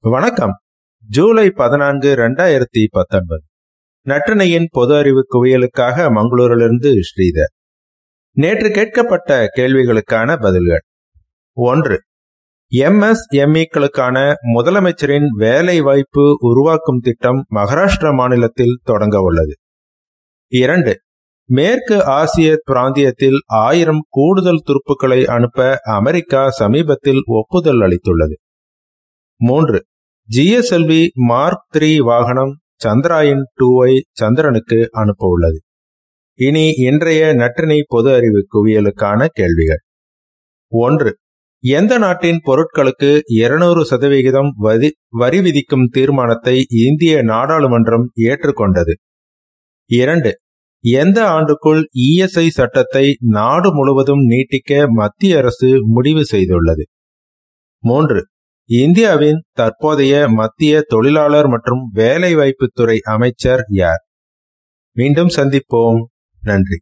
வணக்கம். ஜூலை பதினான்கு இரண்டாயிரத்தி பத்தொன்பது. நற்றினையின் பொது அறிவு குவியலுக்காக மங்களூரிலிருந்து ஸ்ரீதர். நேற்று கேட்கப்பட்ட கேள்விகளுக்கான பதில்கள். ஒன்று எம்எஸ்எம்இக்களுக்கான முதலமைச்சரின் வேலை வாய்ப்பு உருவாக்கும் திட்டம் மகாராஷ்டிரா மாநிலத்தில் தொடங்க உள்ளது. இரண்டு மேற்கு ஆசிய பிராந்தியத்தில் ஆயிரம் கூடுதல் துருப்புக்களை அனுப்ப அமெரிக்கா சமீபத்தில் ஒப்புதல் அளித்துள்ளது. மூன்று. ஜிஎஸ்எல்வி மார்க் த்ரீ வாகனம் சந்திராயன் டூவை சந்திரனுக்கு அனுப்ப உள்ளது இனி இன்றைய நற்றினை பொது அறிவு குவியலுக்கான கேள்விகள். ஒன்று. எந்த நாட்டின் பொருட்களுக்கு இருநூறு சதவிகிதம் வரி விதிக்கும் தீர்மானத்தை இந்திய நாடாளுமன்றம் ஏற்றுக்கொண்டது? இரண்டு. எந்த ஆண்டுக்குள் இஎஸ்ஐ சட்டத்தை நாடு முழுவதும் நீட்டிக்க மத்திய அரசு முடிவு செய்துள்ளது? மூன்று. இந்தியாவின் தற்போதைய மத்திய தொழிலாளர் மற்றும் வேலைவாய்ப்புத்துறை அமைச்சர் யார்? மீண்டும் சந்திப்போம். நன்றி.